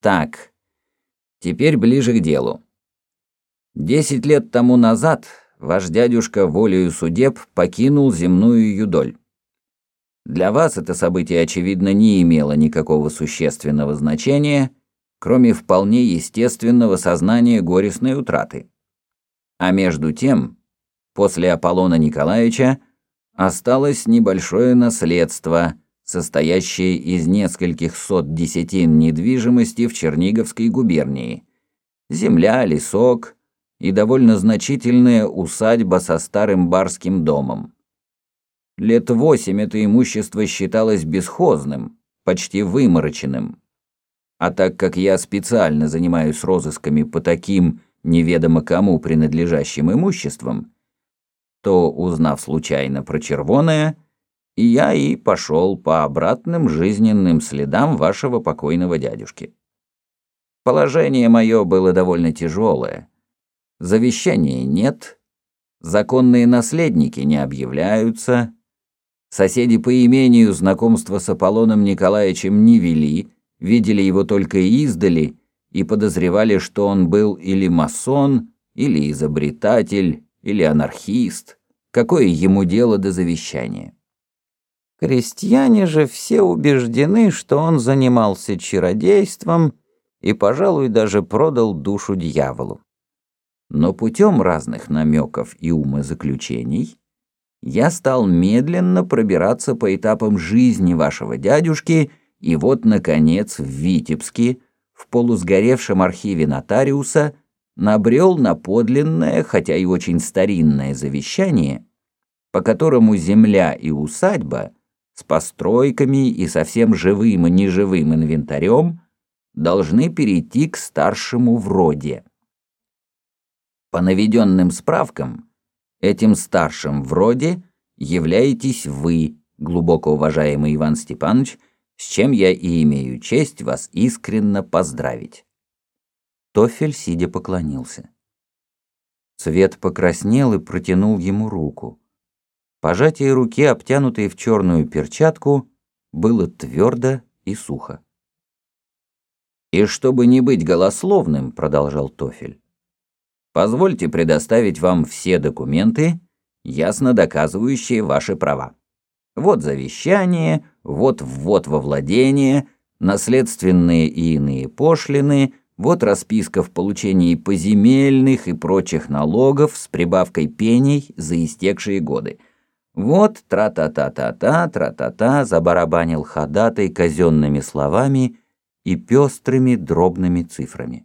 Так, теперь ближе к делу. Десять лет тому назад ваш дядюшка волею судеб покинул земную юдоль. Для вас это событие, очевидно, не имело никакого существенного значения, кроме вполне естественного сознания горестной утраты. А между тем, после Аполлона Николаевича осталось небольшое наследство, состоящее из нескольких сот десятин недвижимости в Черниговской губернии. Земля, лесок и довольно значительная усадьба со старым барским домом. Лет восемь это имущество считалось бесхозным, почти вымороченным. А так как я специально занимаюсь розысками по таким неведомо кому принадлежащим имуществам, то, узнав случайно про червоное, я и пошел по обратным жизненным следам вашего покойного дядюшки. Положение мое было довольно тяжелое. Завещания нет, законные наследники не объявляются, Соседи по имению знакомства с Аполлоном Николаевичем не вели, видели его только издали и подозревали, что он был или масон, или изобретатель, или анархист. Какое ему дело до завещания? Крестьяне же все убеждены, что он занимался чародейством и, пожалуй, даже продал душу дьяволу. Но путем разных намеков и умозаключений я стал медленно пробираться по этапам жизни вашего дядюшки, и вот, наконец, в Витебске, в полусгоревшем архиве нотариуса, набрел на подлинное, хотя и очень старинное завещание, по которому земля и усадьба с постройками и совсем живым и неживым инвентарем должны перейти к старшему в роде. По наведенным справкам, Этим старшим вроде являетесь вы, глубоко уважаемый Иван Степанович, с чем я и имею честь вас искренно поздравить. Тофель, сидя, поклонился. Цвет покраснел и протянул ему руку. Пожатие руки, обтянутой в черную перчатку, было твердо и сухо. «И чтобы не быть голословным», — продолжал Тофель, Позвольте предоставить вам все документы, ясно доказывающие ваши права. Вот завещание, вот ввод во владение, наследственные и иные пошлины, вот расписка в получении поземельных и прочих налогов с прибавкой пеней за истекшие годы. Вот тра-та-та-та-та, тра-та-та, забарабанил ходатай казенными словами и пестрыми дробными цифрами.